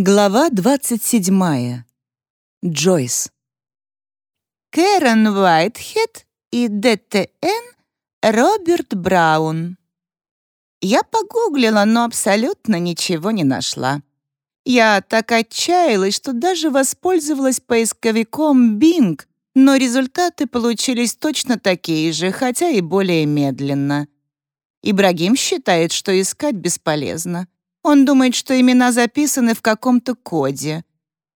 Глава 27. Джойс. Кэрон Уайтхед и ДТН Роберт Браун. Я погуглила, но абсолютно ничего не нашла. Я так отчаялась, что даже воспользовалась поисковиком Bing, но результаты получились точно такие же, хотя и более медленно. Ибрагим считает, что искать бесполезно. Он думает, что имена записаны в каком-то коде.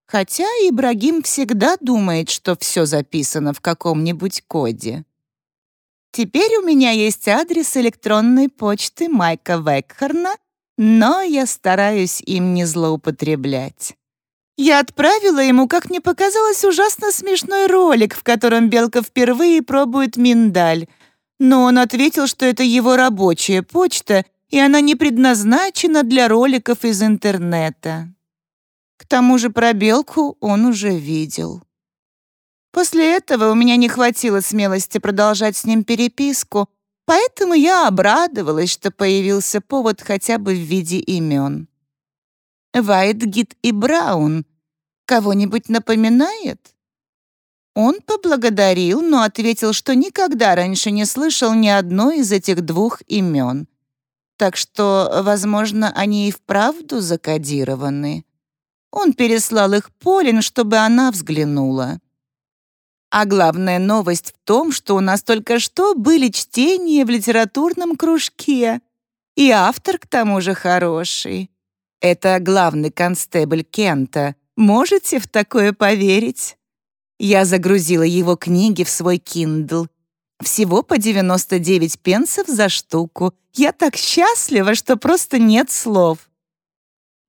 Хотя Ибрагим всегда думает, что все записано в каком-нибудь коде. Теперь у меня есть адрес электронной почты Майка Векхарна, но я стараюсь им не злоупотреблять. Я отправила ему, как мне показалось, ужасно смешной ролик, в котором Белка впервые пробует миндаль, но он ответил, что это его рабочая почта, и она не предназначена для роликов из интернета. К тому же про белку он уже видел. После этого у меня не хватило смелости продолжать с ним переписку, поэтому я обрадовалась, что появился повод хотя бы в виде имен. Вайтгит и Браун. Кого-нибудь напоминает? Он поблагодарил, но ответил, что никогда раньше не слышал ни одной из этих двух имен так что, возможно, они и вправду закодированы. Он переслал их Полин, чтобы она взглянула. А главная новость в том, что у нас только что были чтения в литературном кружке. И автор, к тому же, хороший. Это главный констебль Кента. Можете в такое поверить? Я загрузила его книги в свой Kindle всего по 99 пенсов за штуку. Я так счастлива, что просто нет слов.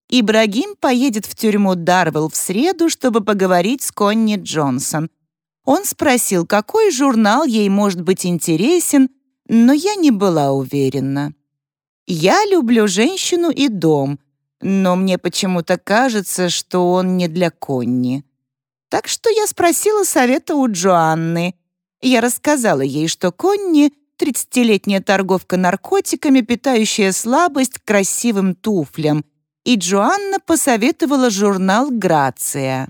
Ибрагим поедет в тюрьму Дарвелл в среду, чтобы поговорить с Конни Джонсон. Он спросил, какой журнал ей может быть интересен, но я не была уверена. Я люблю женщину и дом, но мне почему-то кажется, что он не для Конни. Так что я спросила совета у Джоанны — я рассказала ей, что Конни — тридцатилетняя торговка наркотиками, питающая слабость к красивым туфлям, и Джоанна посоветовала журнал «Грация».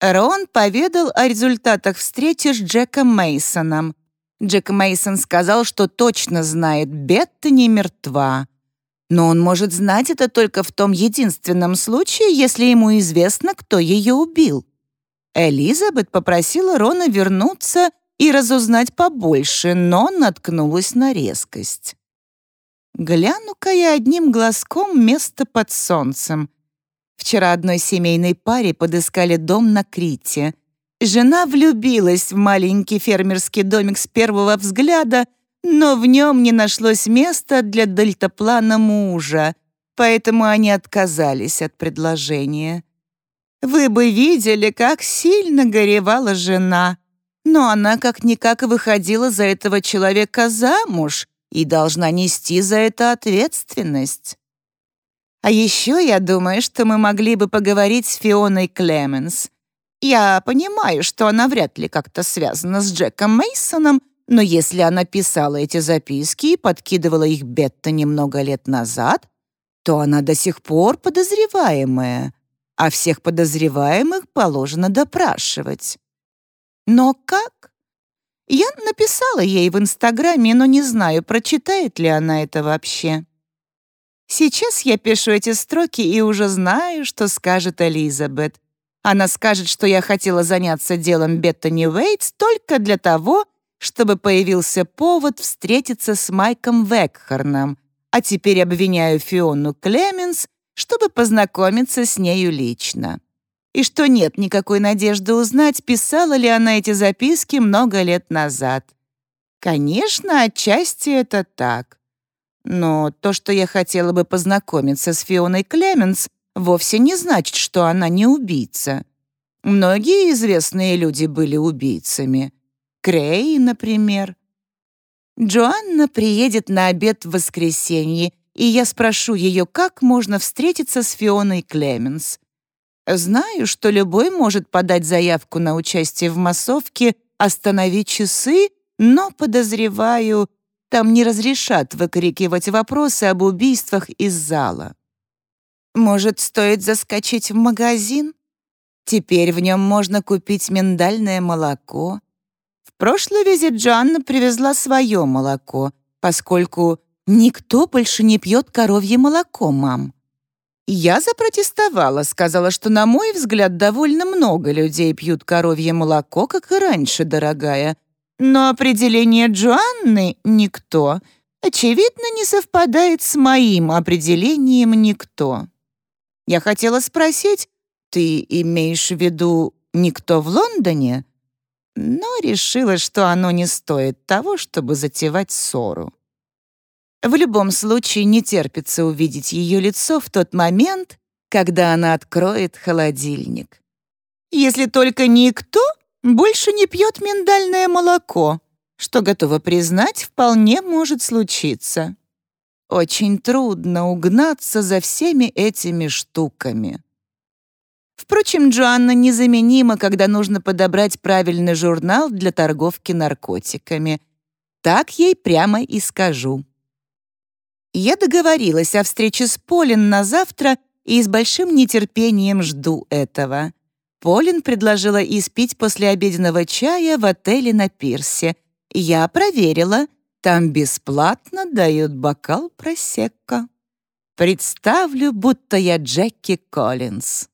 Рон поведал о результатах встречи с Джеком Мейсоном. Джек Мейсон сказал, что точно знает, Бетта не мертва. Но он может знать это только в том единственном случае, если ему известно, кто ее убил. Элизабет попросила Рона вернуться и разузнать побольше, но наткнулась на резкость. Гляну-ка я одним глазком место под солнцем. Вчера одной семейной паре подыскали дом на Крите. Жена влюбилась в маленький фермерский домик с первого взгляда, но в нем не нашлось места для дельтаплана мужа, поэтому они отказались от предложения. Вы бы видели, как сильно горевала жена. Но она как-никак выходила за этого человека замуж и должна нести за это ответственность. А еще я думаю, что мы могли бы поговорить с Фионой Клеменс. Я понимаю, что она вряд ли как-то связана с Джеком Мейсоном, но если она писала эти записки и подкидывала их Бетта немного лет назад, то она до сих пор подозреваемая а всех подозреваемых положено допрашивать. Но как? Я написала ей в Инстаграме, но не знаю, прочитает ли она это вообще. Сейчас я пишу эти строки и уже знаю, что скажет Элизабет. Она скажет, что я хотела заняться делом Беттани Уэйтс только для того, чтобы появился повод встретиться с Майком Векхарном, а теперь обвиняю Фиону Клеменс чтобы познакомиться с нею лично. И что нет никакой надежды узнать, писала ли она эти записки много лет назад. Конечно, отчасти это так. Но то, что я хотела бы познакомиться с Фионой Клеменс, вовсе не значит, что она не убийца. Многие известные люди были убийцами. Крей, например. Джоанна приедет на обед в воскресенье и я спрошу ее, как можно встретиться с Фионой Клеменс. Знаю, что любой может подать заявку на участие в массовке «Останови часы», но, подозреваю, там не разрешат выкрикивать вопросы об убийствах из зала. Может, стоит заскочить в магазин? Теперь в нем можно купить миндальное молоко. В прошлый визит Джоанна привезла свое молоко, поскольку никто больше не пьет коровье молоко, мам. Я запротестовала, сказала, что, на мой взгляд, довольно много людей пьют коровье молоко, как и раньше, дорогая. Но определение Джоанны «никто» очевидно не совпадает с моим определением «никто». Я хотела спросить, ты имеешь в виду «никто в Лондоне»? Но решила, что оно не стоит того, чтобы затевать ссору. В любом случае не терпится увидеть ее лицо в тот момент, когда она откроет холодильник. Если только никто больше не пьет миндальное молоко, что, готова признать, вполне может случиться. Очень трудно угнаться за всеми этими штуками. Впрочем, Джоанна незаменима, когда нужно подобрать правильный журнал для торговки наркотиками. Так ей прямо и скажу. Я договорилась о встрече с Полин на завтра и с большим нетерпением жду этого. Полин предложила испить после обеденного чая в отеле на пирсе. Я проверила, там бесплатно дают бокал просекко. Представлю, будто я Джеки Коллинз.